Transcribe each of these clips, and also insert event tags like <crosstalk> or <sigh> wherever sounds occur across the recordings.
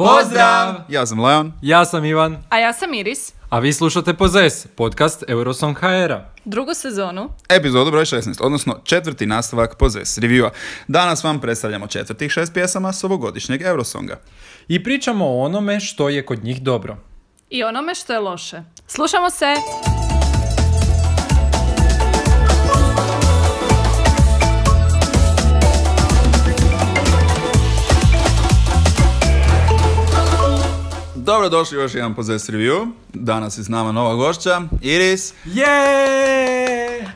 Pozdrav! Ja sam Leon. Ja sam Ivan, A ja sam Iris. a vi slušate Pozes, podcast Eurosong HR-a. Drugu sezonu. Epizodu broj 16, odnosno četvrti nastavak Pozes reviewa. Danas vam predstavljamo četvrtih šest pjesama s ovogodišnjeg Eurosonga. I pričamo o onome što je kod njih dobro. I onome što je loše. Slušamo se! Dobrodošli u još jedan Pozes review. Danas je s nama nova gošća, Iris.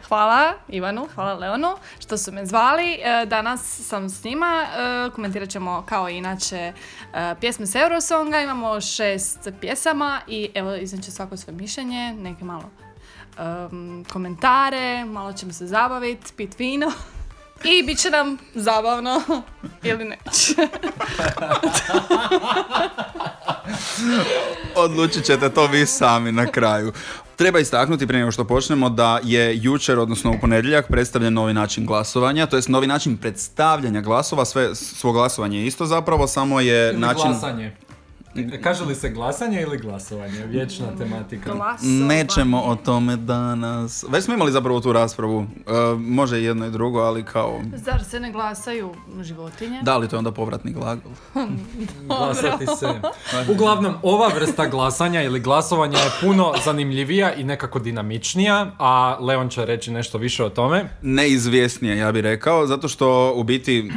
Hvala Ivanu, hvala Leonu što su me zvali. E, Danas sam s njima. e, Komentirat ćemo kao i inače e, pjesme s Eurosonga. Imamo šest pjesama i evo izneće svako svoje mišljenje, neke malo komentare, malo ćemo se zabaviti, pit vino. I bit će nam zabavno <laughs> ili neće. <laughs> Odlučit ćete to vi sami na kraju. Treba istaknuti prije nego što počnemo da je jučer, odnosno u ponedjeljak, predstavljen novi način glasovanja, to jest novi način predstavljanja glasova, sve svo glasovanje je isto zapravo, samo je Ili način... glasanje. Kaže li se glasanje ili glasovanje? Vječna tematika. Glasova. Nećemo o tome danas. Već smo imali zapravo tu raspravu. E, može jedno i drugo, ali kao... Zar se ne glasaju životinje? Da li to je onda povratni glagol? <laughs> Glasati se. Uglavnom, ova vrsta glasanja ili glasovanja je puno zanimljivija i nekako dinamičnija, a Leon će reći nešto više o tome. Neizvjesnije, ja bih rekao, zato što u biti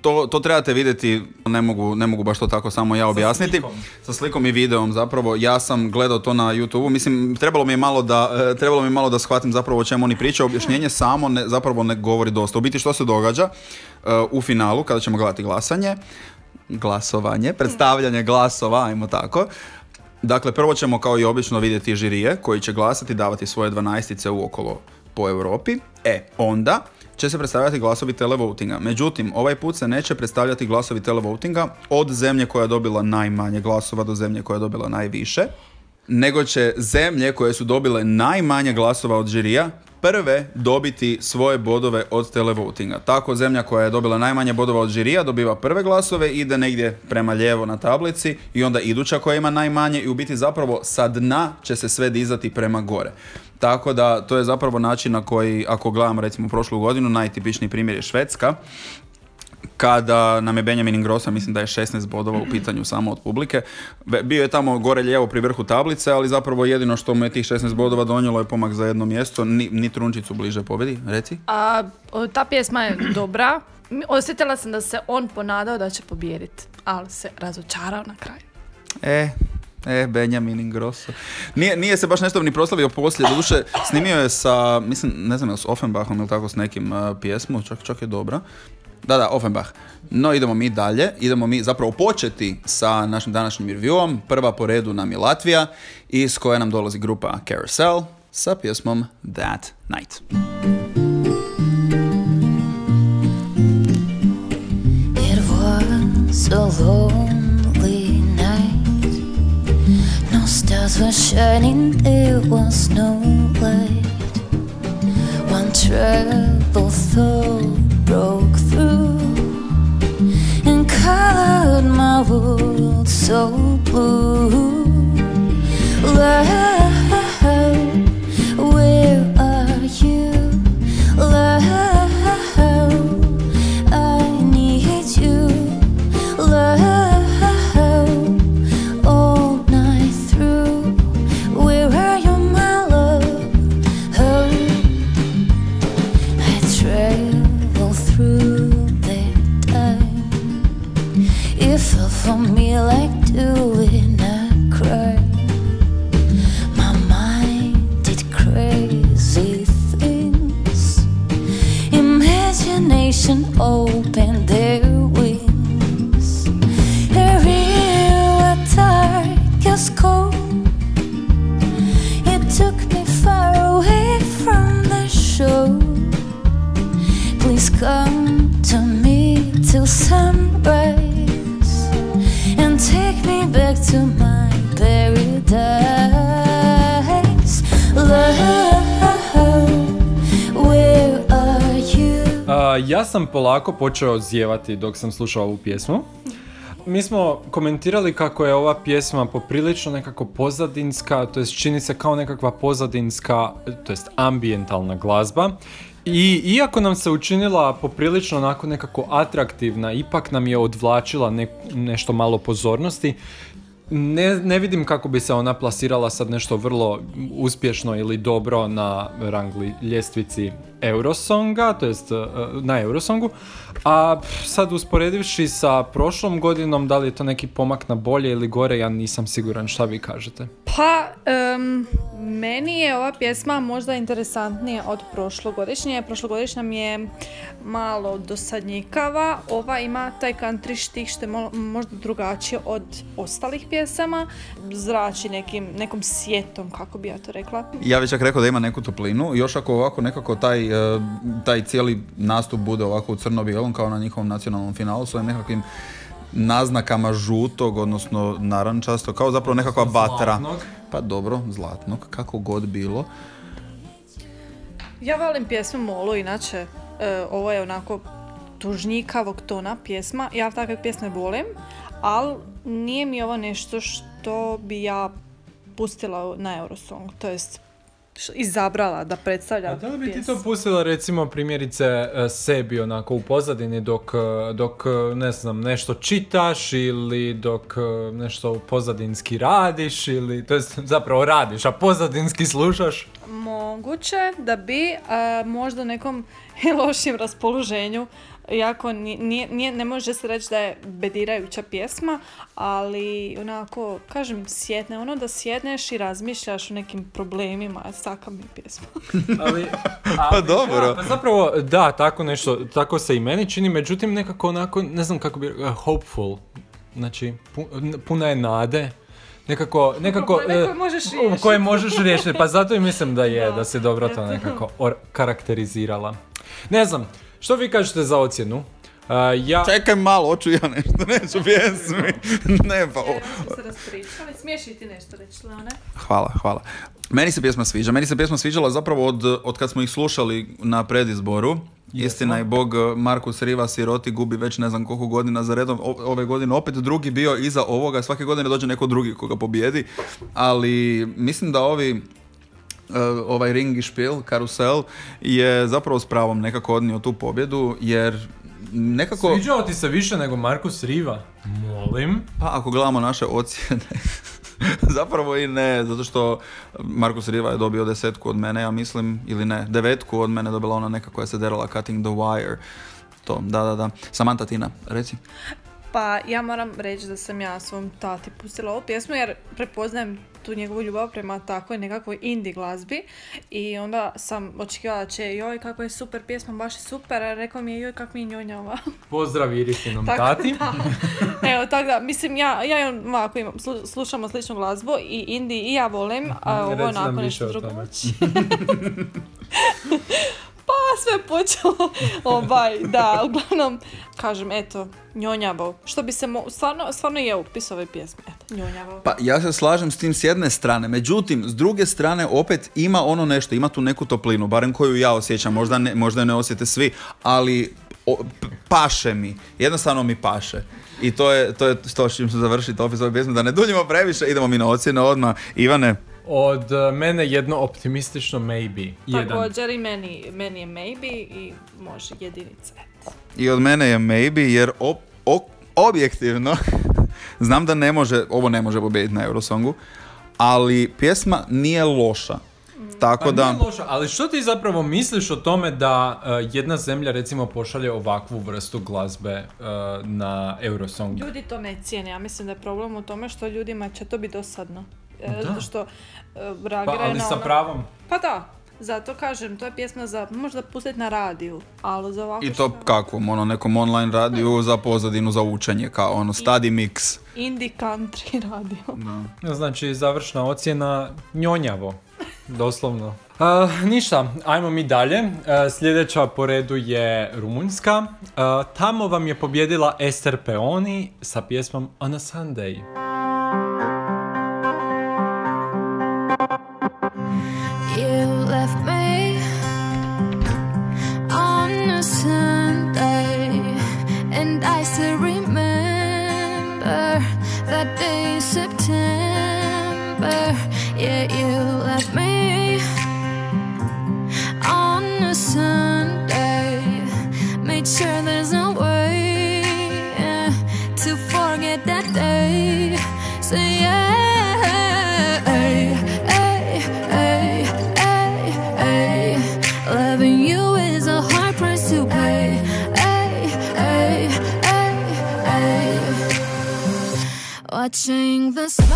to, to trebate vidjeti, ne mogu, ne mogu baš to tako samo ja objasniti. Sa slikom i videom zapravo. Ja sam gledao to na YouTubeu, mislim, trebalo mi je malo da, e, trebalo mi je malo da shvatim zapravo o čemu oni pričaju. Objašnjenje samo ne, zapravo ne govori dosta. U biti što se događa e, u finalu, kada ćemo gledati glasanje, glasovanje, predstavljanje glasova, ajmo tako. Dakle, prvo ćemo kao i obično vidjeti žirije koji će glasati, davati svoje dvanaestice uokolo po Europi. E, onda će se predstavljati glasovi televotinga. Međutim, ovaj put se neće predstavljati glasovi televotinga od zemlje koja je dobila najmanje glasova do zemlje koja je dobila najviše, nego će zemlje koje su dobile najmanje glasova od žirija prve dobiti svoje bodove od televotinga. Tako zemlja koja je dobila najmanje bodova od žirija dobiva prve glasove, ide negdje prema lijevo na tablici i onda iduća koja ima najmanje i u biti zapravo sa dna će se sve dizati prema gore. Tako da to je zapravo način na koji, ako gledamo recimo prošlu godinu, najtipičniji primjer je Švedska, kada nam je Benjamin Ingrossa, mislim da je 16 bodova u pitanju samo od publike. Bio je tamo gore lijevo pri vrhu tablice, ali zapravo jedino što mu je tih 16 bodova donijelo je pomak za jedno mjesto, ni, ni trunčicu bliže pobjedi, reci. A, ta pjesma je dobra. Osjetila sam da se on ponadao da će pobijediti, ali se razočarao na kraju. E, e, Benjamin Ingrosso. Nije, nije se baš nešto ni proslavio poslije, doduše snimio je sa, mislim, ne znam, s Offenbachom ili tako s nekim uh, pjesmom, čak, čak je dobra. Da, da, Offenbach. No, idemo mi dalje. Idemo mi zapravo početi sa našim današnjim reviewom. Prva po redu nam je Latvija, iz koje nam dolazi grupa Carousel sa pjesmom That Night. It stars were shining, there was no light. One troubled thought broke through and colored my world so blue. Love, open. Polako počeo zjevati dok sam slušao ovu pjesmu. mi smo komentirali kako je ova pjesma poprilično nekako pozadinska, to jest čini se kao nekakva pozadinska, to jest ambientalna glazba. I iako nam se učinila poprilično onako nekako atraktivna, ipak nam je odvlačila ne- nešto malo pozornosti. Ne, ne vidim kako bi se ona plasirala sad nešto vrlo uspješno ili dobro na rangli ljestvici Eurosonga, to jest e, na Eurosongu. A sad usporedivši sa prošlom godinom, da li je to neki pomak na bolje ili gore, ja nisam siguran šta vi kažete. Pa, em, meni je ova pjesma možda interesantnija od prošlogodišnje. Prošlogodišnja mi je malo dosadnjikava. Ova ima taj country štih što je mo- možda drugačije od ostalih pjesama. Zrači nekim, nekom sjetom, kako bi ja to rekla. Ja bih čak rekao da ima neku toplinu, još ako ovako nekako taj, e, taj cijeli nastup bude ovako u crno-bijelom kao na njihovom nacionalnom finalu s ovim nekakvim naznakama žutog, odnosno narančasto, kao zapravo nekakva batra. Zlatnog. Pa dobro, zlatnog, kako god bilo. Ja volim pjesmu Molu, inače e, ovo je onako tužnjikavog tona pjesma. Ja takve pjesme volim, ali nije mi ovo nešto što bi ja pustila na Eurosong, to jest izabrala da predstavlja A da li bi ti to pustila recimo primjerice e, sebi onako u pozadini dok, e, dok ne znam nešto čitaš ili dok nešto pozadinski radiš ili to jest zapravo radiš a pozadinski slušaš? Moguće da bi e, možda u <laughs> nekom lošim raspoloženju, iako ni- nije, nije- ne može se reći da je bedirajuća pjesma, ali onako, kažem, sjedne, ono da sjedneš i razmišljaš o nekim problemima, saka mi pjesma. <laughs> Ali, Pa dobro. Da, pa zapravo da, tako nešto, tako se i meni čini, međutim nekako onako, ne znam kako bi, uh, hopeful, znači pu- puna je nade. Nekako, nekako, Probleme e, koje možeš u riješiti. koje možeš riješiti, pa zato i mislim da je, Da. da si dobro to nekako or- karakterizirala. Ne znam, što vi kažete za ocjenu? Uh, ja, Čekaj malo, hoću ja nešto o pjesmi. ne, pa smiješ i ti nešto reći, Leone? Hvala, hvala. Meni se pjesma sviđa. Meni se pjesma sviđala zapravo od, od kad smo ih slušali na predizboru. Istina je Bog, Markus Rivas i Roti gubi već ne znam koliko godina za redom. O- ove godine opet drugi bio iza ovoga. Svake godine dođe neko drugi koga pobijedi. Ali mislim da ovi Uh, ovaj ringi špil, karusel, je zapravo s pravom nekako odnio tu pobjedu, jer nekako... sviđao ti se više nego Markus Riva? Molim. Pa ako gledamo naše ocjene, <laughs> zapravo i ne, zato što Markus Riva je dobio desetku od mene, ja mislim, ili ne, devetku od mene dobila ona neka koja se derala Cutting the Wire. To, da, da, da. Samantha Tina, reci. Pa ja moram reći da sam ja svom tati pustila ovu pjesmu jer prepoznajem tu njegovu ljubav prema takvoj nekakvoj indie glazbi i onda sam očekivala da će joj kako je super pjesma, baš je super, a rekao mi je joj kako mi njonjava. Pozdrav Iristinom <laughs> Tako tati. da. <laughs> Evo, tako da, mislim, ja, ja i on ovako imam, slu- slušamo sličnu glazbu i indie i ja volim, a ovo je onako nešto drugo. <laughs> pa sve počelo, <laughs> ovaj, da, uglavnom, kažem, eto, njonjavo, što bi se, mo- stvarno, stvarno je upis ove pjesme, eto, njonjavo. Pa ja se slažem s tim s jedne strane, međutim, s druge strane opet ima ono nešto, ima tu neku toplinu, barem koju ja osjećam, možda ne, možda ne osjete svi, ali o, paše mi, jednostavno mi paše. I to je, to je što ćemo završiti opis ove pjesme, da ne duljimo previše, idemo mi na ocjene odmah. Ivane, Od e, mene jedno optimistično maybe. Jedan. Također i meni, meni je maybe i može jedinica. i od mene je maybe, jer op- o- objektivno, <laughs> znam da ne može, ovo ne može pobijediti na Eurosongu, ali pjesma nije loša. Tako Pa da... nije loše, ali što ti zapravo misliš o tome da e, jedna zemlja recimo pošalje ovakvu vrstu glazbe e, na Eurosong? Ljudi to ne cijene, ja mislim da je problem u tome što ljudima će to biti dosadno. E, Da. Zato što e, Pa, reagiraju ali na sa ono- pravom. Pa da, zato kažem, to je pjesma za možda pustiti na radiju, ali za ovako I to što- kakvom, ono, nekom online radiju za pozadinu za učenje, kao ono, study mix. Indie country <laughs> radio. Znači, završna ocjena njonjavo. Doslovno. A, ništa, ajmo mi dalje. E, sljedeća po redu je Rumunjska. E, tamo vam je pobjedila Ester Peoni sa pjesmom On a Sunday. Say September. Yeah, you left me on a Sunday. Made sure there's Watching the smoke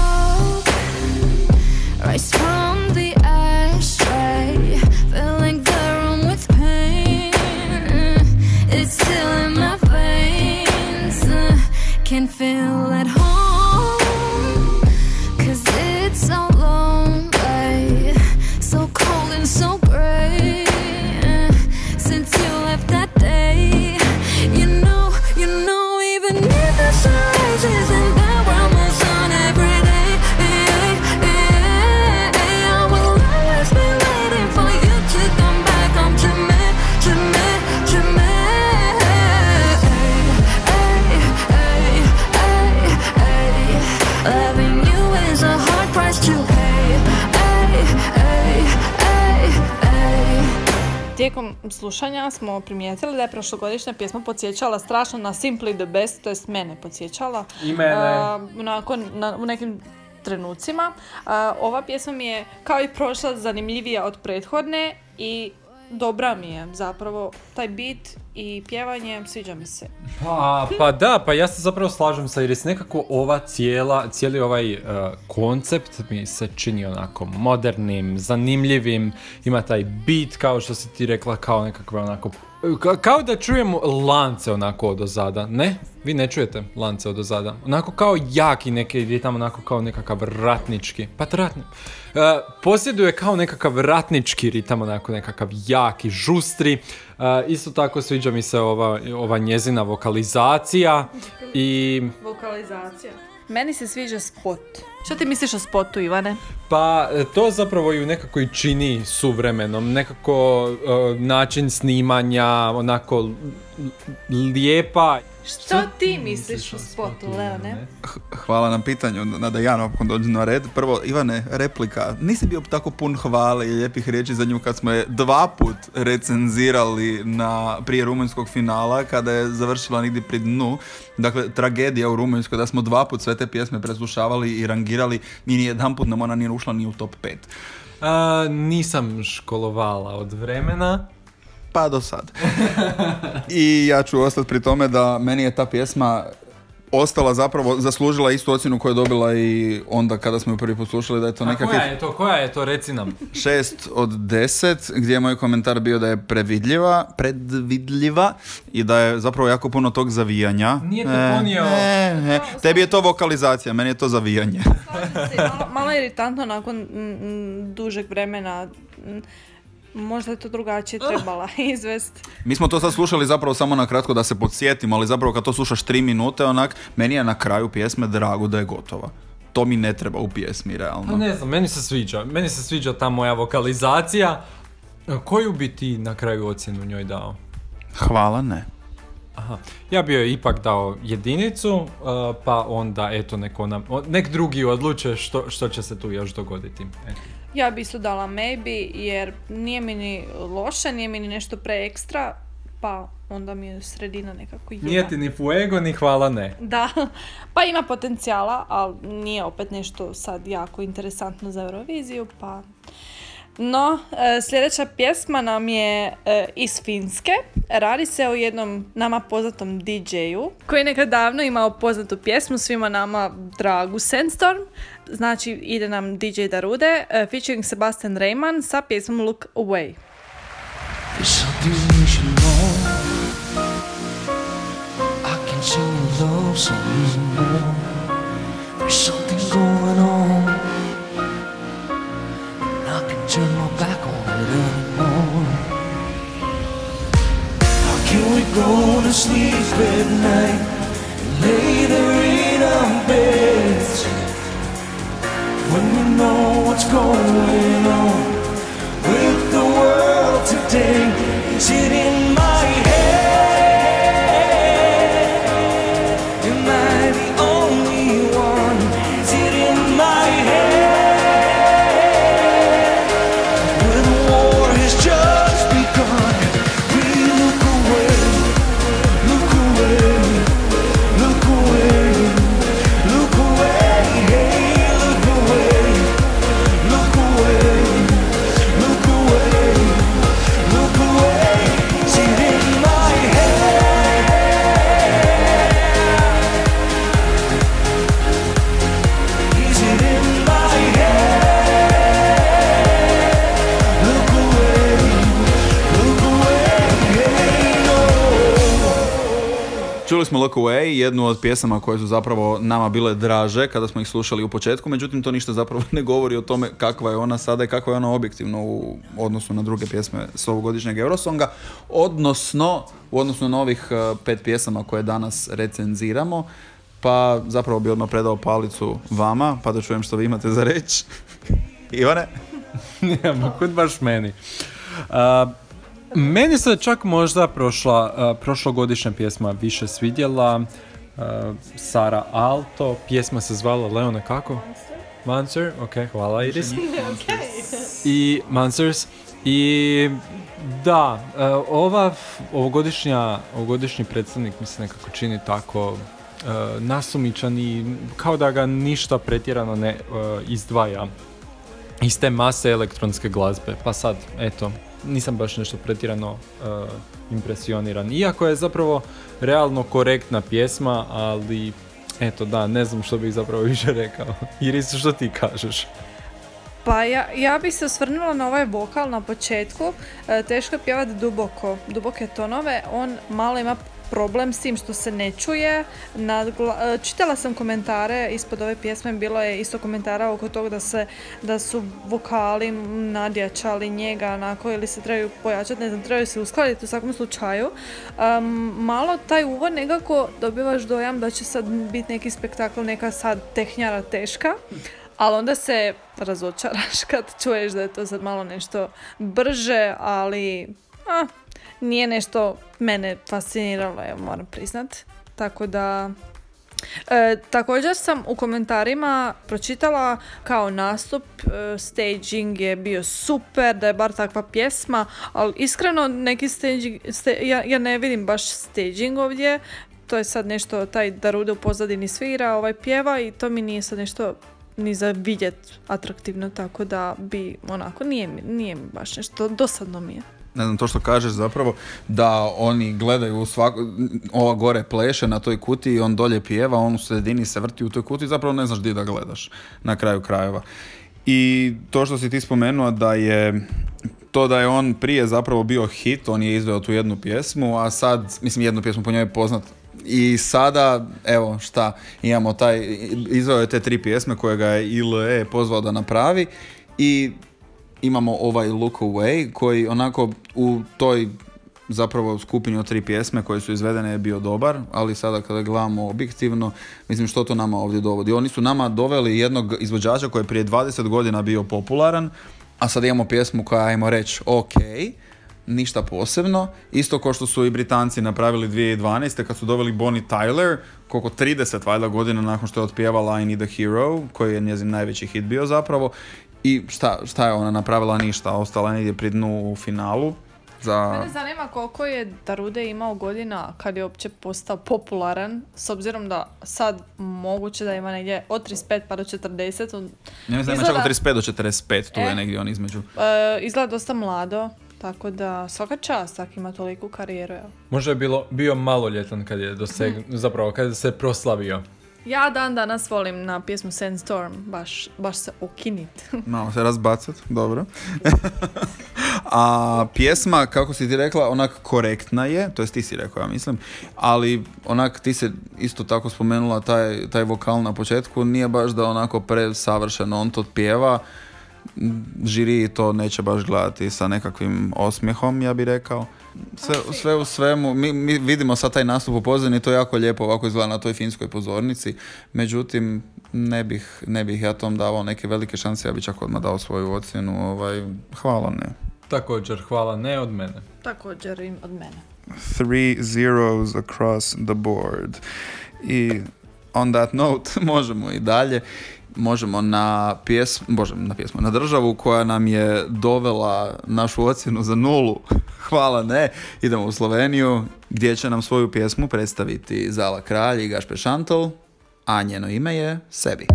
slušanja smo primijetili da je prošlogodišnja pjesma podsjećala strašno na Simply the Best, to jest mene podsjećala. I mene. A, onako, na- u nekim trenucima. A, ova pjesma mi je, kao i prošla, zanimljivija od prethodne i dobra mi je zapravo taj beat i pjevanje, sviđa mi se. Pa, pa da, pa ja se zapravo slažem sa Iris. Nekako ova cijela, cijeli ovaj e, koncept mi se čini onako modernim, zanimljivim. Ima taj beat, kao što si ti rekla, kao nekakve onako... ka- kao da čujemo lance onako od ozada, ne? Vi ne čujete lance od ozada. Onako kao jaki neki ritam, onako kao nekakav ratnički. Pa ratni. E, posjeduje kao nekakav ratnički ritam, onako nekakav jaki, žustri. E, isto tako sviđa mi se ova, ova njezina vokalizacija i Vokalizacija. Meni se sviđa spot. Što ti misliš o spotu, Ivane? pa e, to zapravo ju nekako i čini suvremenom, nekako e, način snimanja, onako l- l- lijepa. Što ti misliš o spotu, Leone? Hvala na pitanju, nada ja napokon dođem na red. Prvo, Ivane, replika. Nisi bio tako pun hvale i lijepih riječi za nju kad smo je dva put recenzirali na, prije rumunjskog finala, kada je završila negdje pri dnu. Dakle, tragedija u Rumunjskoj da smo dva put sve te pjesme preslušavali i rangirali i ni jedan put nam ona nije ušla ni u top 5. A, nisam školovala od vremena. Pa do sad. I ja ću ostati pri tome da meni je ta pjesma ostala zapravo, zaslužila istu ocjenu koju je dobila i onda kada smo ju prvi put slušali da je to A nekakvih koja je to, koja je to, reci nam. šest od deset, gdje je moj komentar bio da je previdljiva, predvidljiva i da je zapravo jako puno tog zavijanja. Nije to E, ponio- e, e. Tebi je to vokalizacija, meni je to zavijanje. malo, malo je iritantno nakon mm, mm, dužeg vremena. Mm, Možda je to drugačije trebala <laughs> izvesti. Mi smo to sad slušali zapravo samo na kratko da se podsjetimo, ali zapravo kad to slušaš tri minute, onak, meni je na kraju pjesme drago da je gotova. To mi ne treba u pjesmi, realno. Pa ne znam, meni se sviđa. Meni se sviđa ta moja vokalizacija. E, Koju bi ti na kraju ocjenu njoj dao? Hvala, ne. Aha. Ja bi joj ipak dao jedinicu, uh, pa onda eto nek, ona, o- nek drugi odluče što, što će se tu još dogoditi. Eto. Ja bi isto dala maybe jer nije mi ni loše, nije mi ni nešto pre ekstra, pa onda mi je sredina nekako jedna. Nije ti ni fuego, ni hvala ne. Da, <laughs> pa ima potencijala, ali nije opet nešto sad jako interesantno za Euroviziju, pa... No, e, sljedeća pjesma nam je e, iz Finske. Radi se o jednom nama poznatom DJ-u koji je nekad davno imao poznatu pjesmu svima nama dragu Sandstorm. Znači ide nam DJ Darude e, featuring Sebastian Rayman sa pjesmom Look Away. There's something you should know. What's going on? Čuli smo Look Away, jednu od pjesama koje su zapravo nama bile draže kada smo ih slušali u početku, međutim to ništa zapravo <laughs> ne govori o tome kakva je ona sada i kakva je ona objektivno u odnosu na druge pjesme s ovogodišnjeg Eurosonga, odnosno u odnosu na ovih eh, pet pjesama koje danas recenziramo, pa zapravo bi odmah predao palicu vama, pa da čujem što vi imate za reći. Ivane? <laughs> Nijemo, kud baš meni. A, meni se čak možda prošla, a, prošlogodišnja pjesma više svidjela. A, Sara Alto, pjesma se zvala Leona kako? Monster, ok, hvala Iris. <laughs> I Monsters. I da, e, ova ovogodišnja, ovogodišnji predstavnik mi se nekako čini tako e, nasumičan i kao da ga ništa pretjerano ne e, izdvaja iz te mase elektronske glazbe. Pa sad, eto, nisam baš nešto pretjerano e, impresioniran. Iako je zapravo realno korektna pjesma, ali eto da, ne znam što bih zapravo <laughs> više rekao. Iris, što ti kažeš? Pa ja, ja bih se osvrnula na ovaj vokal na početku. E, teško je pjevati duboko, duboke tonove. On malo ima problem s tim što se ne čuje. Nadgla- e, čitala sam komentare ispod ove pjesme, bilo je isto komentara oko toga da, se, da su vokali nadjačali njega onako ili se trebaju pojačati, ne znam, trebaju se uskladiti u svakom slučaju. Um, malo taj uvod nekako dobivaš dojam da će sad biti neki spektakl, neka sad tehnjara teška. Ali onda se razočaraš kad čuješ da je to sad malo nešto brže, ali a, nije nešto mene fasciniralo, evo moram priznat. Tako da... E, također sam u komentarima pročitala kao nastup, e, staging je bio super, da je bar takva pjesma, ali iskreno neki staging, ste- ja, ja ne vidim baš staging ovdje, to je sad nešto, taj Darude u pozadini svira, ovaj pjeva i to mi nije sad nešto ni za vidjet atraktivno, tako da bi onako, nije nije mi baš nešto, dosadno mi je. Ne znam to što kažeš zapravo, da oni gledaju svako, ova gore pleše na toj kutiji, on dolje pjeva, on u sredini se vrti u toj kutiji, zapravo ne znaš di da gledaš na kraju krajeva. I to što si ti spomenuo da je to da je on prije zapravo bio hit, on je izveo tu jednu pjesmu, a sad, mislim jednu pjesmu po njoj je poznat, i sada, evo šta, imamo taj, izveo je te tri pjesme koje ga je ILE pozvao da napravi i imamo ovaj Look Away koji onako u toj zapravo skupini od tri pjesme koje su izvedene je bio dobar, ali sada kada gledamo objektivno, mislim što to nama ovdje dovodi. Oni su nama doveli jednog izvođača koji je prije 20 godina bio popularan, a sad imamo pjesmu koja, ajmo reći, ok, ništa posebno. Isto kao što su i Britanci napravili 2012. kad su doveli Bonnie Tyler, koliko 30 valjda godina nakon što je otpjevala I Need a Hero, koji je njezin najveći hit bio zapravo. I šta, šta je ona napravila? Ništa, ostala je negdje pri dnu u finalu. Za... Mene zanima koliko je Darude imao godina kad je uopće postao popularan, s obzirom da sad moguće da ima negdje od 35 pa do 40, on, Ja mislim da ima Izgleda- čak od 35 do 45, tu je E. negdje on između. e, izgleda dosta mlado, tako da svaka čast ako ima toliku karijeru. Možda je bilo, bio maloljetan kad je doseg, zapravo kad se proslavio. Ja dan danas volim na pjesmu Sandstorm, baš, baš se ukinit. <laughs> Malo se razbacat, dobro. <laughs> A pjesma, kako si ti rekla, onak korektna je, to jest ti si rekao, ja mislim, ali onak ti se isto tako spomenula taj, taj vokal na početku, nije baš da onako presavršeno on to pjeva, žiri to neće baš gledati sa nekakvim osmijehom, ja bih rekao. Sve, sve u svemu, mi, mi vidimo sad taj nastup u pozadini, to je jako lijepo ovako izgleda na toj finskoj pozornici, međutim, ne bih, ne bih ja tom davao neke velike šanse, ja bih čak odmah dao svoju ocjenu, ovaj, hvala ne. Također, hvala, ne od mene. Također i od mene. Three zeros across the board. I on that note <laughs> možemo i dalje. Možemo na pjesmu, bože, na pjesmu, na državu koja nam je dovela našu ocjenu za nulu. <laughs> Hvala ne. Idemo u Sloveniju gdje će nam svoju pjesmu predstaviti Zala Kralj i Gašpe Šantol, a njeno ime je Sebi.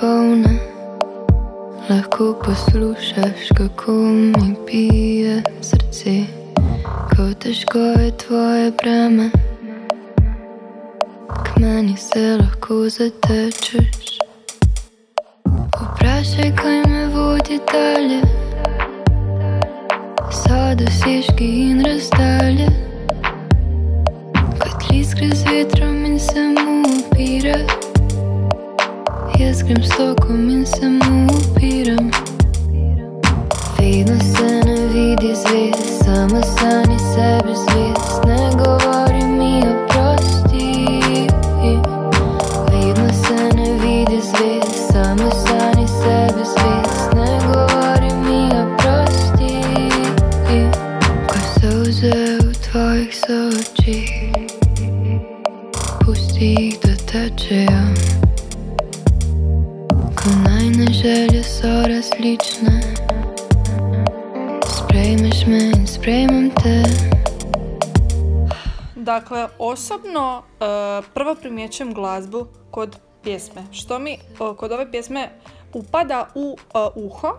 Polne, lahko poslušaš, kako mi pije srce. Ko teško je tvoje breme. K meni se lahko zatečeš. Vprašaj, kaj me vodi dalje. So dosežki in razdalje. Kot list gre z vetrom in se mu upira Jaz grem s tokom in se mu upiram Vedno se ne vidi zvest, samo sani sebi različne Sprejmeš me in sprejmem te Dakle, osobno e, prvo primjećujem glazbu kod pjesme. Što mi kod ove pjesme upada u e, uho,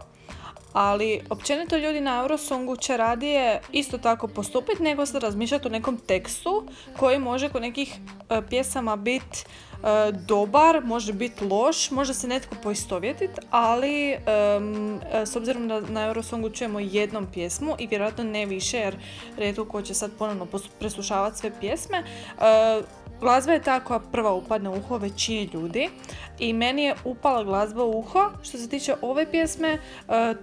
ali općenito ljudi na Eurosongu će radije isto tako postupiti nego se razmišljati o nekom tekstu koji može kod nekih e, pjesama biti e, dobar, može biti loš, može se netko poistovjetiti, ali e, s obzirom da na Eurosongu čujemo jednom pjesmu i vjerojatno ne više jer redko ko će sad ponovno preslušavati sve pjesme, e, glazba je ta koja prva upadne u uho većini ljudi i meni je upala glazba u uho. Što se tiče ove pjesme, e,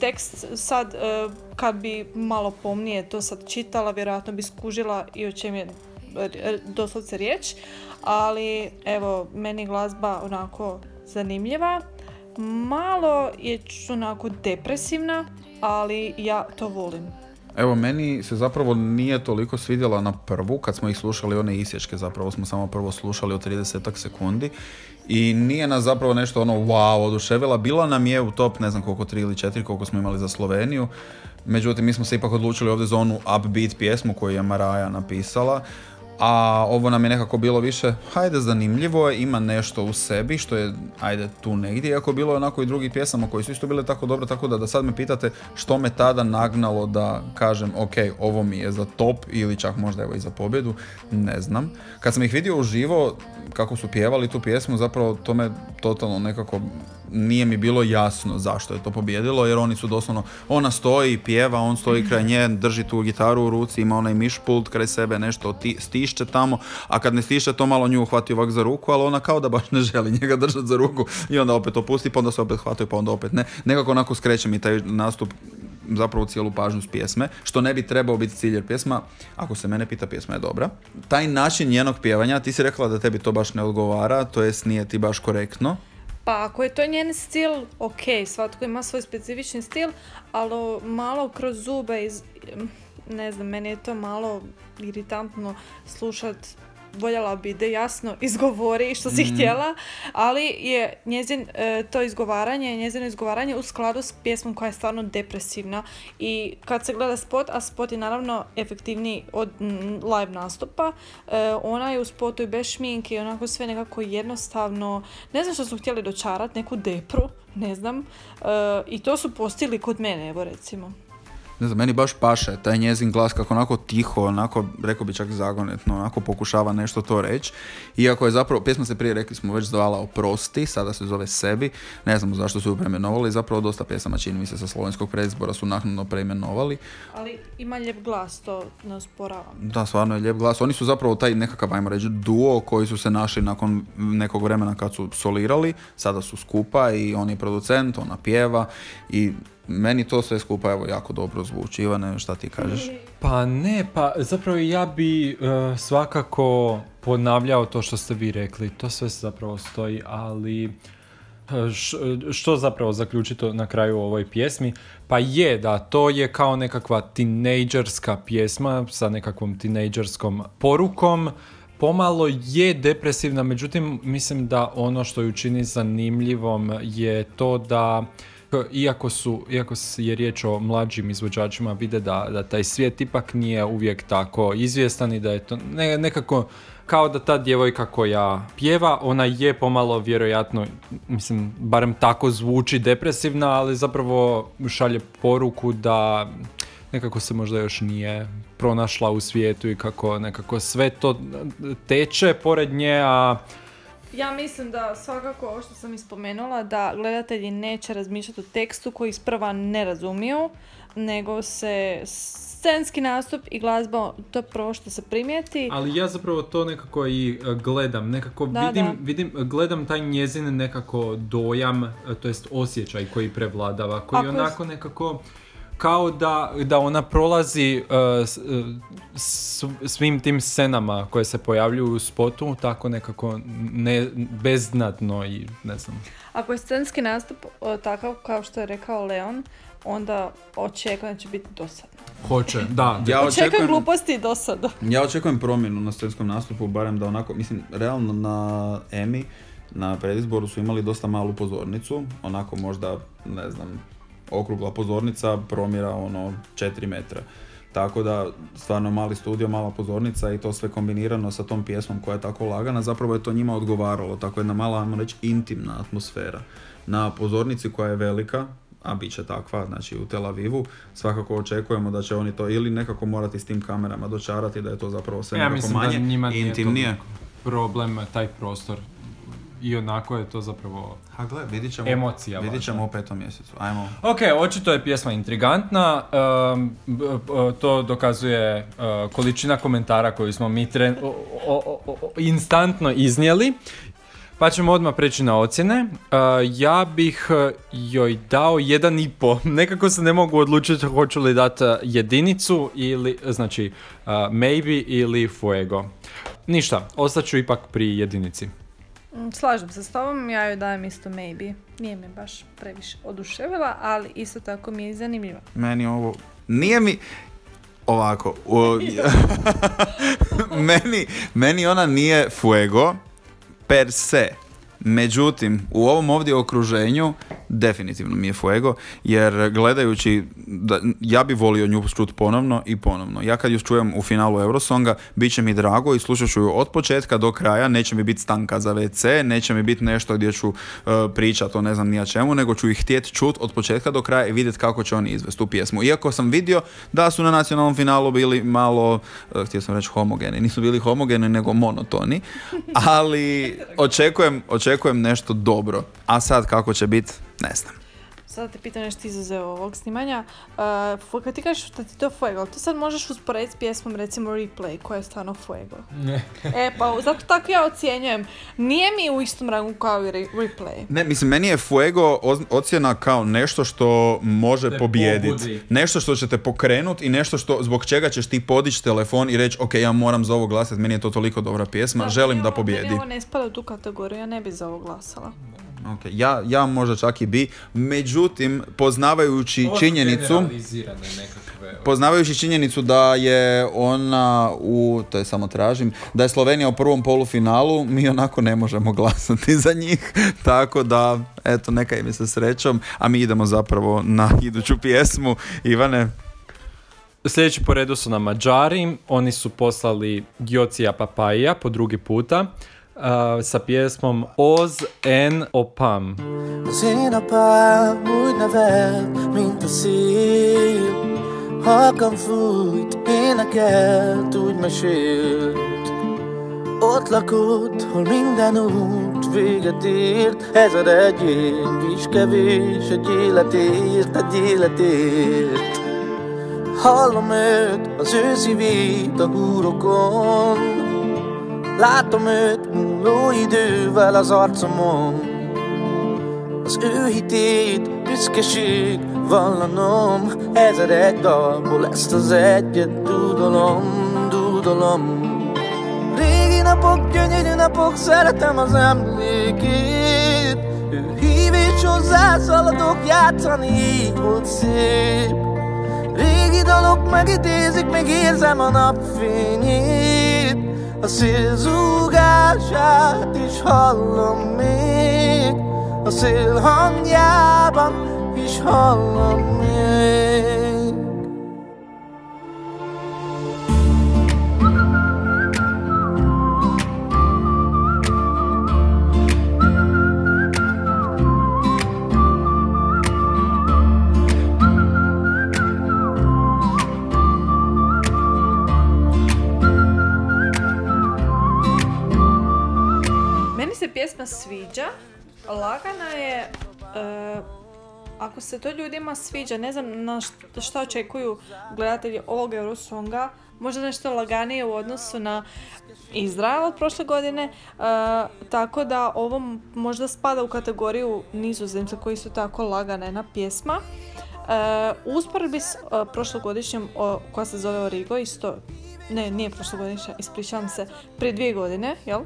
tekst sad e, kad bi malo pomnije to sad čitala, vjerojatno bi skužila i o čem je e, doslovce riječ, ali evo, meni glazba onako zanimljiva. Malo je onako depresivna, ali ja to volim. Evo, meni se zapravo nije toliko svidjela na prvu, kad smo ih slušali, one isječke, zapravo smo samo prvo slušali od 30 sekundi i nije nas zapravo nešto ono wow oduševila, bila nam je u top ne znam koliko, 3 ili 4 koliko smo imali za Sloveniju, međutim mi smo se ipak odlučili ovdje za onu upbeat pjesmu koju je Maraja napisala, a ovo nam je nekako bilo više, hajde zanimljivo je, ima nešto u sebi što je, ajde tu negdje, iako bilo je onako i drugih pjesama koji su isto bile tako dobro, tako da da sad me pitate što me tada nagnalo da kažem ok, ovo mi je za top ili čak možda evo i za pobjedu, ne znam. Kad sam ih vidio uživo, kako su pjevali tu pjesmu, zapravo to me totalno nekako nije mi bilo jasno zašto je to pobjedilo, jer oni su doslovno, ona stoji, pjeva, on stoji kraj nje, drži tu gitaru u ruci, ima onaj mišpult kraj sebe, nešto ti, stišće tamo, a kad ne stišće to malo nju uhvati ovak za ruku, ali ona kao da baš ne želi njega držati za ruku i onda opet opusti, pa onda se opet hvataju, pa onda opet ne. Nekako onako skreće mi taj nastup zapravo cijelu pažnju s pjesme, što ne bi trebao biti cilj jer pjesma, ako se mene pita, pjesma je dobra. Taj način njenog pjevanja, ti si rekla da tebi to baš ne odgovara, to jest nije ti baš korektno. Pa ako je to njen stil, ok, svatko ima svoj specifični stil, ali malo kroz zube, iz, ne znam, meni je to malo iritantno slušat voljela bi da jasno <laughs> izgovori što si htjela, ali je njezin e, to izgovaranje, njezino izgovaranje u skladu s pjesmom koja je stvarno depresivna i kad se gleda spot, a spot je naravno efektivniji od mm, live nastupa, e, ona je u spotu i bez šminke i onako sve nekako jednostavno, ne znam što su htjeli dočarat, neku depru, ne znam, e, i to su postigli kod mene, evo recimo. Ne znam, meni baš paše taj njezin glas kako onako tiho, onako, rekao bi čak zagonetno, onako pokušava nešto to reći. Iako je zapravo, pjesma se prije rekli smo već zvala Oprosti, sada se zove Sebi, ne znamo zašto su ju preimenovali, zapravo dosta pjesama čini mi se sa slovenskog predizbora su naknadno preimenovali. Ali ima lijep glas, to ne osporavam. Da, stvarno je lijep glas. Oni su zapravo taj nekakav, ajmo reći, duo koji su se našli nakon nekog vremena kad su solirali, sada su skupa i on je producent, ona pjeva i meni to sve skupa evo jako dobro zvuči. Ivane, šta ti kažeš? Pa ne, pa zapravo ja bi e, svakako ponavljao to što ste vi rekli. To sve se zapravo stoji, ali e, što zapravo zaključiti na kraju u ovoj pjesmi? Pa je da to je kao nekakva tinejdžerska pjesma sa nekakvom tinejdžerskom porukom. Pomalo je depresivna, međutim mislim da ono što ju čini zanimljivom je to da iako su, iako je riječ o mlađim izvođačima, vide da, da taj svijet ipak nije uvijek tako izvjestan i da je to ne- nekako kao da ta djevojka koja pjeva, ona je pomalo vjerojatno, mislim, barem tako zvuči depresivna, ali zapravo šalje poruku da nekako se možda još nije pronašla u svijetu i kako nekako sve to teče pored nje, a Ja mislim da svakako ovo što sam ispomenula, da gledatelji neće razmišljati o tekstu koji isprva ne razumiju, nego se scenski nastup i glazba, to je prvo što se primijeti. Ali ja zapravo to nekako i e, gledam, nekako Da, vidim, da. vidim, gledam taj njezin nekako dojam, e, to jest osjećaj koji prevladava, koji Ako onako nekako kao da, da ona prolazi s- e, s- svim tim scenama koje se pojavljuju u spotu, tako nekako ne, beznadno i ne znam. Ako je scenski nastup o, takav kao što je rekao Leon, onda očekujem da će biti dosadno. Hoće, <laughs> da. Ja Očekujem očekujem, gluposti i dosadu. <laughs> ja očekujem promjenu na scenskom nastupu, barem da onako, mislim, realno na Emi, na predizboru su imali dosta malu pozornicu, onako možda, ne znam, okrugla pozornica, promjera ono 4 metra. Tako da, stvarno mali studio, mala pozornica i to sve kombinirano sa tom pjesmom koja je tako lagana, zapravo je to njima odgovaralo, tako jedna mala, ajmo reći, intimna atmosfera. Na pozornici koja je velika, a bit će takva, znači u Tel Avivu, svakako očekujemo da će oni to ili nekako morati s tim kamerama dočarati, da je to zapravo sve Ja nekako mislim manje da njima nije to intimnije. problem taj prostor. I onako je to zapravo... Ha gle, vidit ćemo, Emocija vidit ćemo važna. u petom mjesecu. Ajmo. Ok, očito je pjesma intrigantna, um, b- b- to dokazuje uh, količina komentara koju smo mi tren- o- o- o- o- instantno iznijeli. Pa ćemo odmah preći na ocjene. Uh, ja bih joj dao jedan i po. <laughs> Nekako se ne mogu odlučiti hoću li dati jedinicu ili, znači, uh, maybe ili fuego. Ništa, ostaću ipak pri jedinici. Mm, Slažem se s tobom, ja joj dajem isto maybe. Nije me baš previše oduševila, ali isto tako mi je zanimljiva. Meni ovo... Nije mi... Ovako. o- <laughs> meni, meni ona nije fuego per se. Međutim, u ovom ovdje okruženju definitivno mi je fuego, jer gledajući, da, ja bi volio nju čuti ponovno i ponovno. Ja kad ju čujem u finalu Eurosonga, bit će mi drago i slušat ću ju od početka do kraja, neće mi biti stanka za WC, neće mi biti nešto gdje ću uh, pričat o ne znam nija čemu, nego ću ih htjet čut od početka do kraja i vidjeti kako će oni izvesti tu pjesmu. Iako sam vidio da su na nacionalnom finalu bili malo, uh, htio sam reći homogeni, nisu bili homogeni nego monotoni, ali <laughs> očekujem, očekujem nešto dobro. A sad kako će biti, ne znam. Sada te pitam nešto izuzeo ovog snimanja. Uh, kad ti kažeš da ti to fuego, to sad možeš usporediti s pjesmom recimo Replay, koja je stvarno fuego. <laughs> e, pa zato tako ja ocjenjujem. Nije mi u istom rangu kao i Re- Replay. Ne, mislim, meni je Fuego ocjena kao nešto što može Te pobijediti. pobudi. Nešto što će te pokrenut i nešto što, zbog čega ćeš ti podići telefon i reći, ok, ja moram za ovo glasati, meni je to toliko dobra pjesma, Da, želim da pobjedi. Meni ovo ne spada u tu kategoriju, ja ne bi za ovo glasala. Ok, Ja, ja možda čak i bi, međutim, poznavajući činjenicu... Poznavajući činjenicu da je ona u, to je samo tražim, da je Slovenija u prvom polufinalu, mi onako ne možemo glasati za njih, <laughs> tako da, eto, neka im je sa srećom, a mi idemo zapravo na iduću pjesmu. Ivane, Sljedeći po redu su nam Mađari, oni su poslali Giocija Papaija po drugi puta uh, sa pjesmom Oz en Opam. Az én apám úgy nevelt, mint a szél. Halkan fújt, énekelt, úgy mesélt. Ott lakott, hol minden út véget ért. Ezer egy év is kevés, egy életért, egy életért Hallom őt, az ő szívét a húrokon. Látom őt múló idővel az arcomon. Az ő hitét, büszkeség vallanom. Ezer egy dalból ezt az egyet dúdolom, dúdolom. Régi napok, gyönyörű napok, szeretem az emlékét. Ő hív és hozzá szaladok, játszani így volt szép. Régi dalok megidézik, még érzem a napfényét A szél zúgását is hallom még. A szél hangjában is hallom még sviđa, lagana je, e, ako se to ljudima sviđa, ne znam na št- šta očekuju gledatelji ovog Eurosonga, možda nešto laganije u odnosu na Izrael od prošle godine, e, tako da ovo možda spada u kategoriju nizozemca koji su tako lagane na pjesma. E, usporedbi s e, prošlogodišnjom o, koja se zove Origo, isto, ne, nije prošlogodišnja, ispričavam se, prije dvije godine, jel?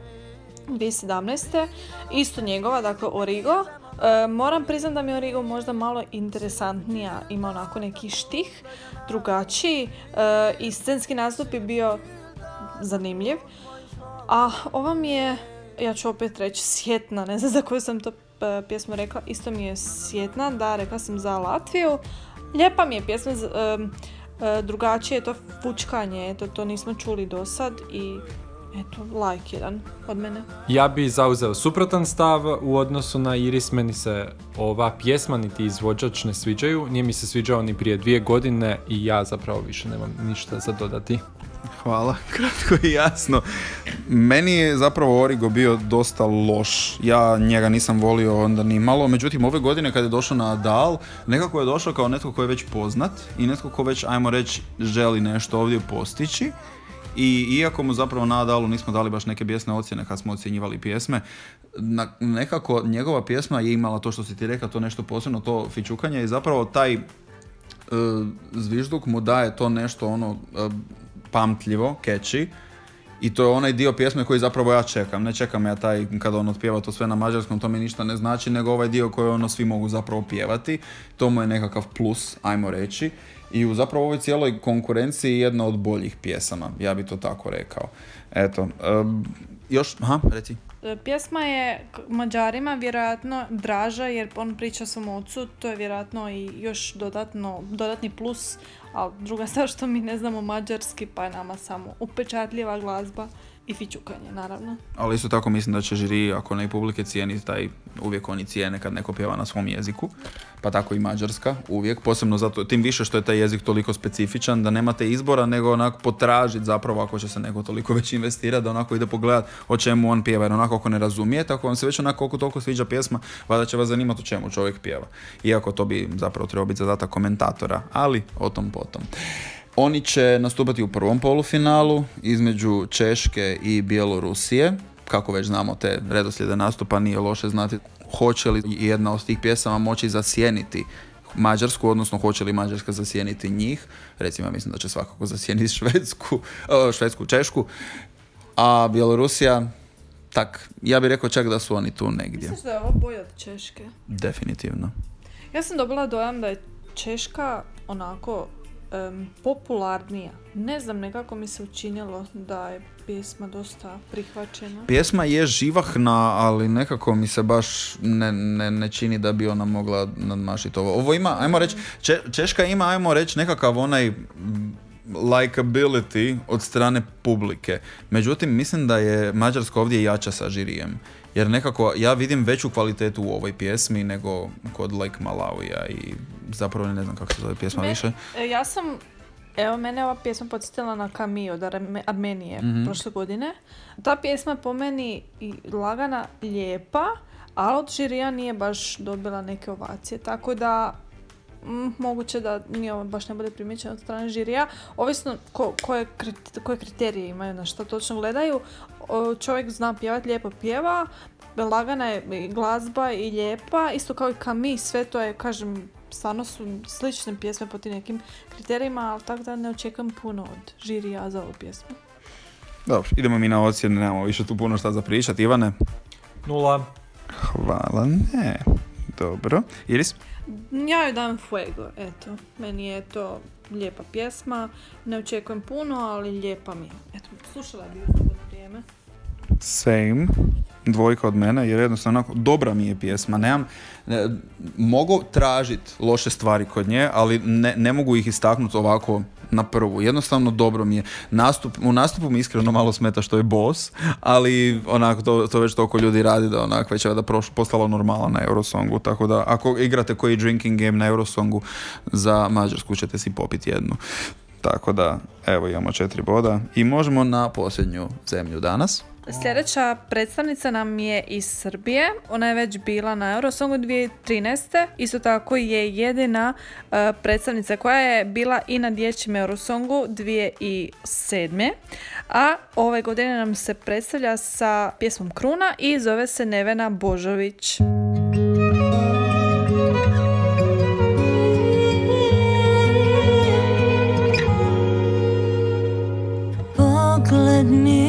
2017. Isto njegova, dakle Origo. E, moram priznati da mi je Origo možda malo interesantnija, ima onako neki štih, drugačiji e, i scenski nastup je bio zanimljiv. A ova mi je, ja ću opet reći, sjetna, ne znam za koju sam to e, pjesmu rekla, isto mi je sjetna, da, rekla sam za Latviju. Lijepa mi je pjesma, em, e, drugačije je to fučkanje, eto, to nismo čuli do sad i eto, like jedan od mene. Ja bi zauzeo suprotan stav u odnosu na Iris, meni se ova pjesma niti izvođač ne sviđaju, nije mi se sviđao ni prije dvije godine i ja zapravo više nemam ništa za dodati. Hvala, <laughs> kratko i jasno. Meni je zapravo Origo bio dosta loš. Ja njega nisam volio onda ni malo. Međutim, ove godine kad je došao na Adal, nekako je došao kao netko ko je već poznat i netko ko već, ajmo reći, želi nešto ovdje postići. I iako mu zapravo na Adalu nismo dali baš neke bijesne ocjene kad smo ocjenjivali pjesme, na, nekako njegova pjesma je imala to što si ti rekao, to nešto posebno, to fičukanje i zapravo taj e, zvižduk mu daje to nešto ono e, pamtljivo, catchy i to je onaj dio pjesme koji zapravo ja čekam. Ne čekam ja taj kada on otpjeva to sve na mađarskom, to mi ništa ne znači, nego ovaj dio koji ono svi mogu zapravo pjevati. To mu je nekakav plus, ajmo reći. I u zapravo ovoj cijeloj konkurenciji jedna od boljih pjesama, ja bi to tako rekao. Eto, em, još, aha, reci. E, Pjesma je Mađarima vjerojatno draža jer on priča svom ocu, to je vjerojatno i još dodatno, dodatni plus, ali druga stvar što mi ne znamo mađarski pa je nama samo upečatljiva glazba i fičukanje naravno. Ali isto tako mislim da će žiri, ako ne i publike cijeni taj, uvijek oni cijene kad neko pjeva na svom jeziku, pa tako i Mađarska, uvijek, posebno zato, tim više što je taj jezik toliko specifičan, da nemate izbora, nego onako potražiti zapravo ako će se neko toliko već investirati, da onako ide pogledat o čemu on pjeva, jer onako ako ne razumijete, ako vam se već onako koliko toliko sviđa pjesma, valjda će vas zanimati o čemu čovjek pjeva. Iako to bi zapravo trebao biti zadatak komentatora, ali o tom potom. Oni će nastupati u prvom polufinalu između Češke i Bjelorusije. Kako već znamo te redoslijede nastupa, nije loše znati hoće li jedna od tih pjesama moći zasjeniti Mađarsku, odnosno hoće li Mađarska zasjeniti njih. Recimo, ja mislim da će svakako zasjeniti Švedsku, <laughs> Švedsku, Češku. A Bjelorusija, tak, ja bih rekao čak da su oni tu negdje. Misliš da je ovo bolje od Češke? Definitivno. Ja sam dobila dojam da je Češka onako em, popularnija. Ne znam, nekako mi se učinilo da je pjesma dosta prihvaćena. Pjesma je živahna, ali nekako mi se baš ne, ne, ne čini da bi ona mogla nadmašiti ovo. Ovo ima, ajmo reći, Če- Češka ima, ajmo reći, nekakav onaj likability od strane publike. Međutim, mislim da je Mađarska ovdje jača sa žirijem. Jer nekako, ja vidim veću kvalitetu u ovoj pjesmi nego kod Like Malawija i zapravo ne znam kako se zove pjesma Me- više. e, ja sam, evo mene ova pjesma podsjetila na Camille od Arme- Armenije prošle godine. Ta pjesma je po meni i lagana, lijepa, ali od žirija nije baš dobila neke ovacije. Tako da moguće da ni ovo baš ne bude primijećeno od strane žirija. Ovisno ko, koje, koje kriterije imaju, na što točno gledaju. Čovjek zna pjevati, lijepo pjeva, lagana je i glazba i lijepa, isto kao i Camille, sve to je, kažem, stvarno su slične pjesme po tim nekim kriterijima, ali tako da ne očekujem puno od žirija za ovu pjesmu. Dobro, idemo mi na ocjene, nemamo više tu puno šta za pričat. Ivane? Nula. Hvala, ne. Dobro. Iris? Ja joj dam fuego, eto. Meni je to lijepa pjesma, ne očekujem puno, ali lijepa mi je. Eto, slušala bi u vrijeme. Same. Dvojka od mene, jer jednostavno onako, dobra mi je pjesma. Nemam, ne, mogu tražiti loše stvari kod nje, ali ne, ne mogu ih istaknuti ovako na prvu. Jednostavno dobro mi je. Nastup, u nastupu mi iskreno malo smeta što je boss, ali onako to, to već toliko ljudi radi da onako već da proš, postalo normala na Eurosongu, tako da ako igrate koji drinking game na Eurosongu za Mađarsku ćete si popiti jednu. Tako da, evo imamo četiri boda i možemo na posljednju zemlju danas. Sljedeća predstavnica nam je iz Srbije. Ona je već bila na Eurosongu 2013. Isto tako je jedina e, predstavnica koja je bila i na dječjem Eurosongu 2007. A ove godine nam se predstavlja sa pjesmom Kruna i zove se Nevena Božović. Pogled mili,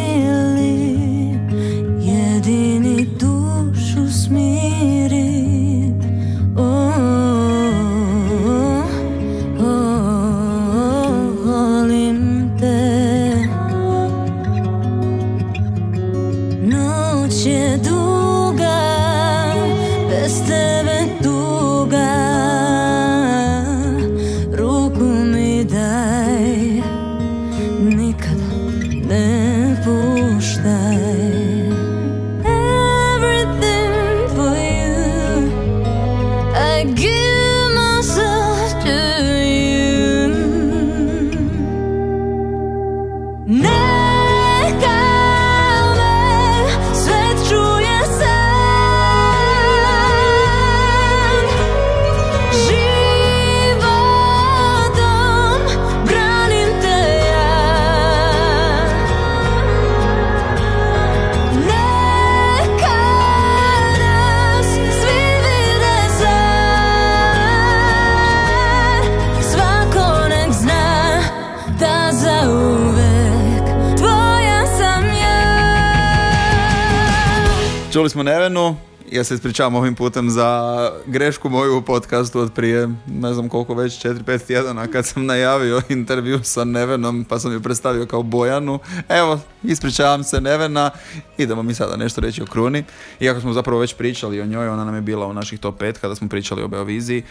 se ispričavam ovim putem za grešku moju u podcastu od prije, ne znam koliko već, 4-5 tjedana kad sam najavio intervju sa Nevenom pa sam ju predstavio kao Bojanu. Evo, ispričavam se Nevena, idemo mi sada nešto reći o Kruni. Iako smo zapravo već pričali o njoj, ona nam je bila u naših top 5 kada smo pričali o Beoviziji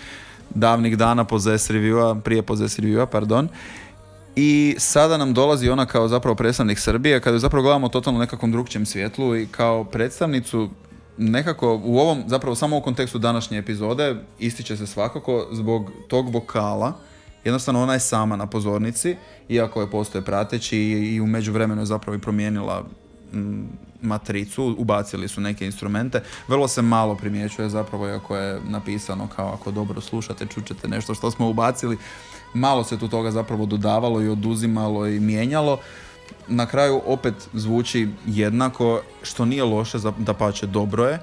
davnih dana po Zes Reviewa, prije po Zes Reviewa, pardon. I sada nam dolazi ona kao zapravo predstavnik Srbije, kada ju zapravo gledamo totalno nekakvom drugčijem svjetlu i kao predstavnicu nekako u ovom, zapravo samo u kontekstu današnje epizode, ističe se svakako zbog tog vokala. Jednostavno ona je sama na pozornici, iako je postoje prateći i, i u međuvremenu je zapravo i promijenila mm, matricu, ubacili su neke instrumente. Vrlo se malo primjećuje zapravo, iako je napisano kao ako dobro slušate, čućete nešto što smo ubacili. Malo se tu toga zapravo dodavalo i oduzimalo i mijenjalo. Na kraju opet zvuči jednako, što nije loše, da pače dobro je.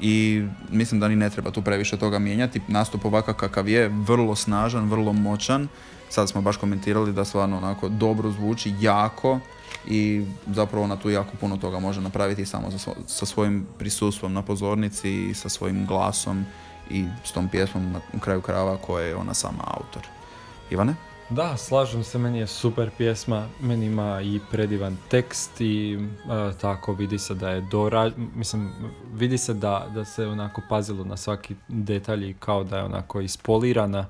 I mislim da ni ne treba tu previše toga mijenjati. Nastup ovakav kakav je, vrlo snažan, vrlo moćan. Sad smo baš komentirali da stvarno onako dobro zvuči, jako i zapravo ona tu jako puno toga može napraviti samo sa, sa svojim prisustvom na pozornici i sa svojim glasom i s tom pjesmom na kraju krajeva koje je ona sama autor. Ivane? Da, slažem se, meni je super pjesma, meni ima i predivan tekst i e, tako vidi se da je dora, mislim, vidi se da, da se onako pazilo na svaki detalj kao da je onako ispolirana.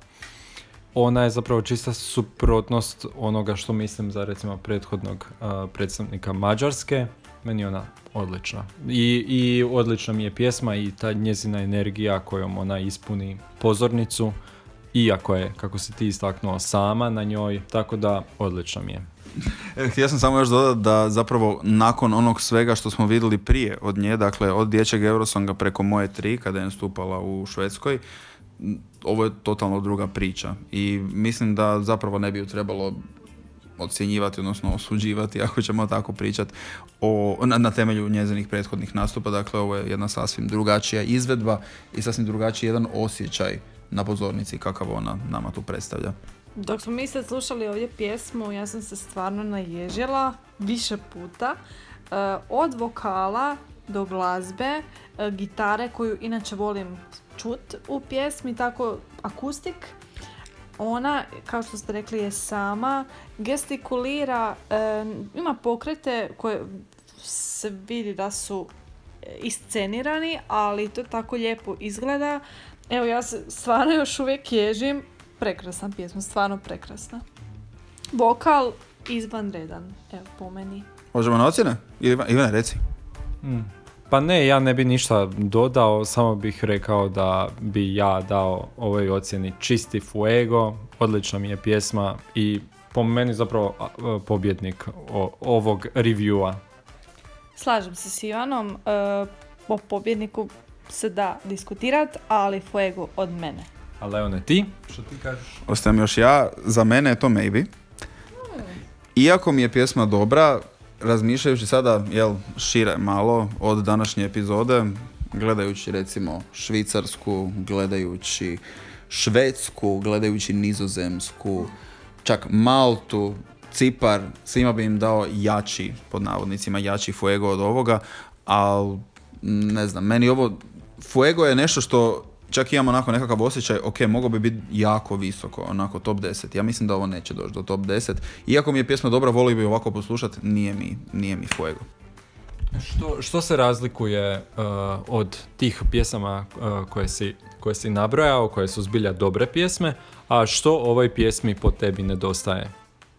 Ona je zapravo čista suprotnost onoga što mislim za recimo prethodnog e, predstavnika Mađarske. Meni je ona odlična. I, I odlična mi je pjesma i ta njezina energija kojom ona ispuni pozornicu. Iako je, kako si ti istaknuo, sama na njoj, tako da odlična mi je. E, Htio sam samo još dodati da zapravo nakon onog svega što smo vidjeli prije od nje, dakle od dječjeg Eurosonga preko moje tri kada je nastupala u Švedskoj, ovo je totalno druga priča i mislim da zapravo ne bi ju trebalo ocjenjivati, odnosno osuđivati, <laughs> ako ćemo tako pričati, o, na, na temelju njezinih prethodnih nastupa. Dakle, ovo je jedna sasvim drugačija izvedba i sasvim drugačiji jedan osjećaj na pozornici kakav ona nama tu predstavlja. Dok smo mi sad slušali ovdje pjesmu, ja sam se stvarno naježila više puta. E, od vokala do glazbe, e, gitare koju inače volim čut u pjesmi, tako akustik. Ona, kao što ste rekli, je sama, gestikulira, e, ima pokrete koje se vidi da su iscenirani, ali to tako lijepo izgleda. Evo, ja se stvarno još uvijek ježim. Prekrasna pjesma, stvarno prekrasna. Vokal izvanredan, evo, po meni. Možemo na ocjene? Iva- Ivane, reci. Pa ne, ja ne bi ništa dodao, samo bih rekao da bi ja dao ovoj ocjeni čisti fuego, odlična mi je pjesma i po meni zapravo a, pobjednik ovog reviewa. slažem se s Ivanom, e, po pobjedniku se da diskutirat, ali Fuego od mene. A Leone, ti? Što ti kažeš? Ostajem još ja, za mene je to maybe. Iako mi je pjesma dobra, razmišljajući sada, jel, šire malo od današnje epizode, gledajući recimo Švicarsku, gledajući Švedsku, gledajući Nizozemsku, čak Maltu, Cipar, svima bi im dao jači, pod navodnicima, jači Fuego od ovoga, ali ne znam, meni ovo, Fuego je nešto što čak imam onako nekakav osjećaj, ok, mogao bi biti jako visoko, onako top 10. Ja mislim da ovo neće doći do top 10. Iako mi je pjesma dobra, volio bi ovako poslušati, nije mi, nije mi Fuego. Što, što se razlikuje uh, od tih pjesama uh, koje, si, koje si nabrojao, koje su zbilja dobre pjesme, a što ovoj pjesmi po tebi nedostaje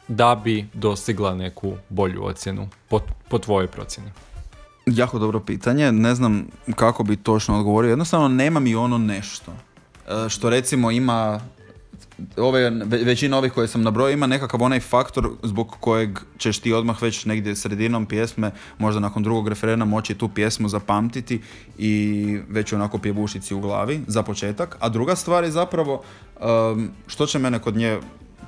da bi dostigla neku bolju ocjenu po, po tvojoj procjeni? Jako dobro pitanje, ne znam kako bi točno odgovorio. Jednostavno nema mi ono nešto. E, Što recimo ima ove, ve- većina ovih koje sam nabrojio ima nekakav onaj faktor zbog kojeg ćeš ti odmah već negdje sredinom pjesme, možda nakon drugog referena moći tu pjesmu zapamtiti i već onako pjevušici u glavi za početak. A druga stvar je zapravo što će mene kod nje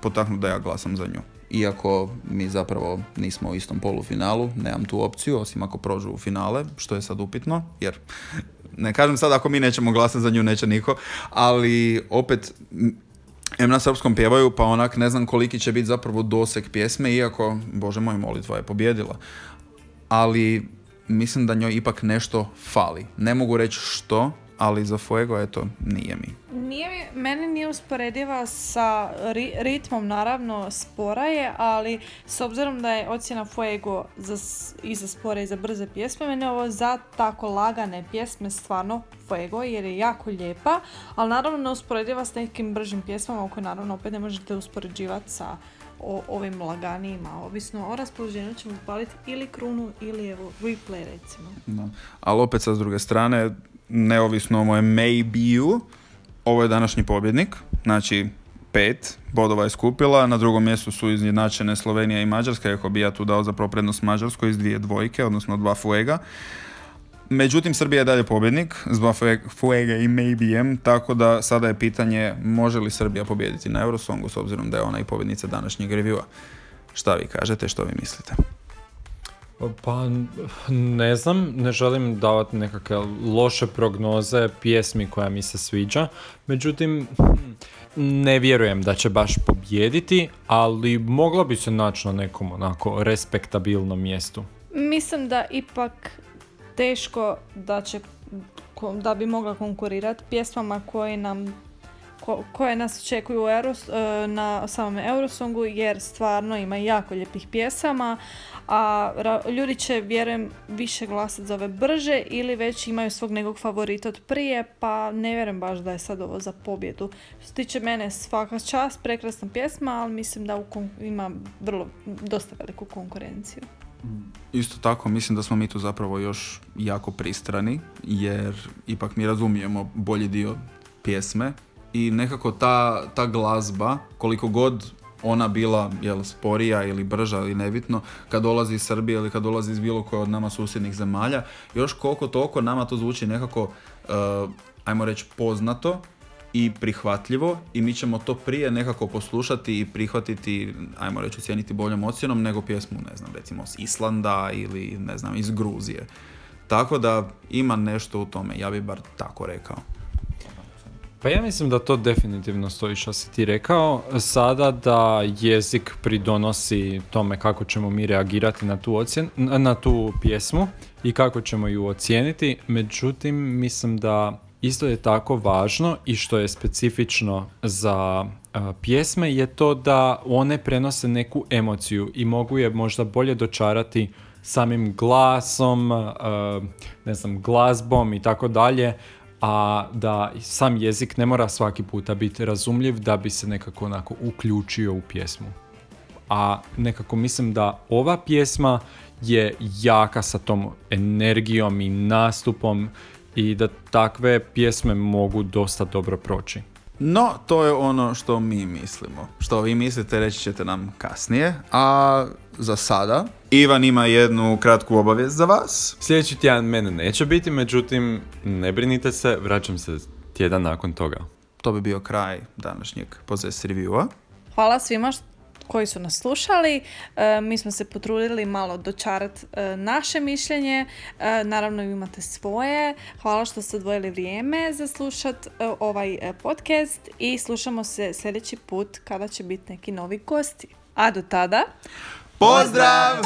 potaknuti da ja glasam za nju. Iako mi zapravo nismo u istom polufinalu, nemam tu opciju, osim ako prođu u finale, što je sad upitno, jer ne kažem sad ako mi nećemo glasati za nju, neće niko, ali opet em na srpskom pjevaju, pa onak ne znam koliki će biti zapravo doseg pjesme, iako, bože moj, molitva je pobjedila. Ali mislim da njoj ipak nešto fali. Ne mogu reći što, ali za Fuego, eto, nije mi. Nije mi, meni nije usporediva sa ri- ritmom, naravno spora je, ali s obzirom da je ocjena Fuego za, i za spore i za brze pjesme, meni je ovo za tako lagane pjesme stvarno Fuego jer je jako lijepa, ali naravno ne usporediva s nekim bržim pjesmama koje naravno opet ne možete uspoređivati sa o, ovim laganijima, ovisno o raspoloženju ćemo upaliti ili krunu ili evo replay recimo. Da. Ali opet sa s druge strane, neovisno o mojem maybe ovo je današnji pobjednik, znači pet bodova je skupila, na drugom mjestu su izjednačene Slovenija i Mađarska, iako bi ja tu dao zapravo prednost Mađarskoj iz dvije dvojke, odnosno dva fuega. Međutim, Srbija je dalje pobjednik, s dva fue- fuega i maybe em, tako da sada je pitanje može li Srbija pobijediti na Eurosongu s obzirom da je ona i pobjednica današnjeg reviewa. Šta vi kažete, što vi mislite? Pa ne znam, ne želim davati nekakve loše prognoze pjesmi koja mi se sviđa, međutim ne vjerujem da će baš pobjediti, ali mogla bi se naći na nekom onako respektabilnom mjestu. Mislim da ipak teško da će da bi mogla konkurirati pjesmama koje nam ko- koje nas očekuju Euros- e, na samom Eurosongu jer stvarno ima jako lijepih pjesama a ljudi će vjerujem više glasati za ove brže ili već imaju svog nekog favorita od prije pa ne vjerujem baš da je sad ovo za pobjedu. Što se tiče mene svaka čast, prekrasna pjesma, ali mislim da ima vrlo dosta veliku konkurenciju. Isto tako, mislim da smo mi tu zapravo još jako pristrani, jer ipak mi razumijemo bolji dio pjesme i nekako ta, ta glazba, koliko god ona bila jel, sporija ili brža ili nebitno, kad dolazi iz Srbije ili kad dolazi iz bilo koje od nama susjednih zemalja, još koliko toliko nama to zvuči nekako, eh, ajmo reći, poznato i prihvatljivo i mi ćemo to prije nekako poslušati i prihvatiti, ajmo reći, ocijeniti boljom ocjenom nego pjesmu, ne znam, recimo s Islanda ili, ne znam, iz Gruzije. Tako da ima nešto u tome, ja bi bar tako rekao. Pa ja mislim da to definitivno stoji što si ti rekao. Sada da jezik pridonosi tome kako ćemo mi reagirati na tu, ocjen, na tu pjesmu i kako ćemo ju ocijeniti. Međutim, mislim da isto je tako važno i što je specifično za a, pjesme je to da one prenose neku emociju i mogu je možda bolje dočarati samim glasom, a, ne znam, glazbom i tako dalje, a da sam jezik ne mora svaki puta biti razumljiv da bi se nekako onako uključio u pjesmu. A nekako mislim da ova pjesma je jaka sa tom energijom i nastupom i da takve pjesme mogu dosta dobro proći. No, to je ono što mi mislimo. Što vi mislite reći ćete nam kasnije. A za sada, Ivan ima jednu kratku obavijest za vas. Sljedeći tjedan mene neće biti, međutim, ne brinite se, vraćam se tjedan nakon toga. To bi bio kraj današnjeg Possess Reviewa. Hvala svima št- koji su nas slušali. E, mi smo se potrudili malo dočarat e, naše mišljenje. E, naravno vi imate svoje. Hvala što ste odvojili vrijeme za slušat e, ovaj e, podcast i slušamo se sljedeći put kada će biti neki novi gosti. A do tada... Pozdrav!